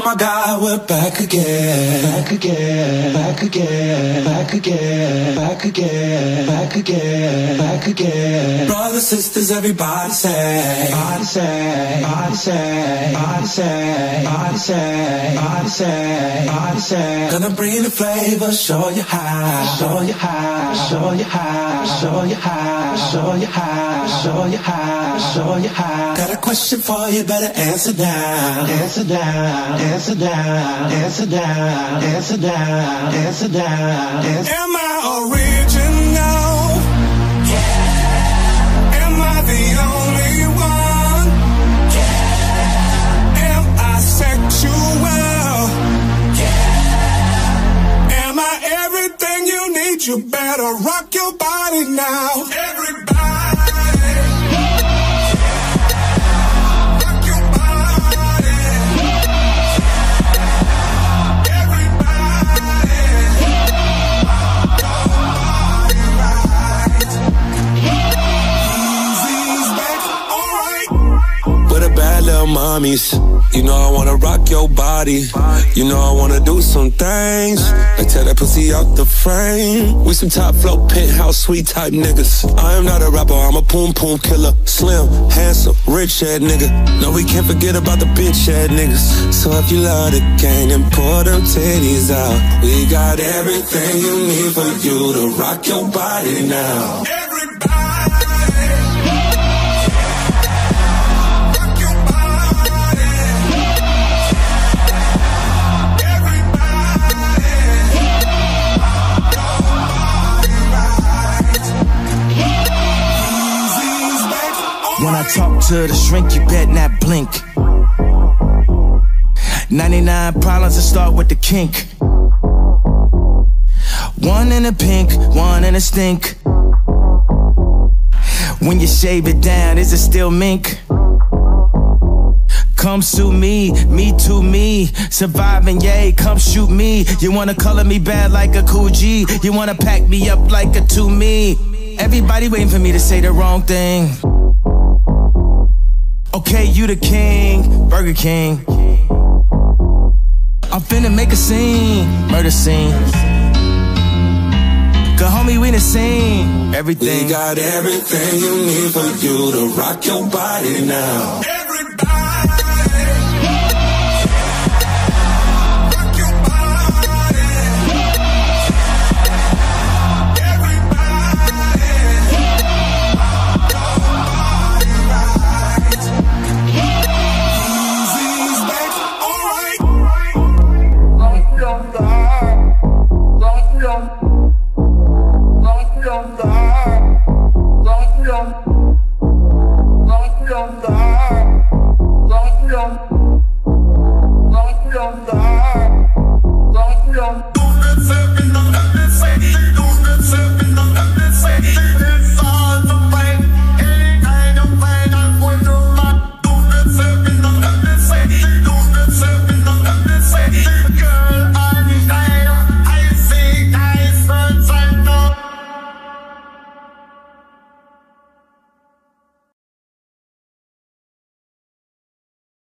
Oh my God, we're back again. Back again. Back again. Back again. Back again. Back again. Back again. Brothers, sisters, everybody say. Body say. Body say. Body say. Body say. Body say. Body say. Gonna bring the flavor, show you how. Show you how. Show you how. Show you how. Show you how. Show you how. Show you how. Got a question for you, better answer now. Answer now. Answer now. Answer now. Answer now. Answer now. Am I original? Yeah. Am I the only one? Yeah. Am I sexual? Yeah. Am I everything you need? You better rock your body now. Everybody. Mommies. You know I wanna rock your body. You know I wanna do some things. Like tear that pussy out the frame. We some top flow penthouse suite type niggas. I am not a rapper, I'm a poom poom killer. Slim, handsome, rich head nigga. No, we can't forget about the bitch head niggas. So if you love the gang, then pour them titties out. We got everything you need for you to rock your body now. When talk to the shrink, you bet not blink. 99 problems that start with the kink. One in a pink, one in a stink. When you shave it down, is it still mink? Come sue me, me to me, surviving, yay, come shoot me. You wanna color me bad like a cool G, you wanna pack me up like a to me. Everybody waiting for me to say the wrong thing. Okay, you the king, Burger King. I'm finna make a scene, murder scene. Cause homie, we the scene, everything. We got everything you need for you to rock your body now.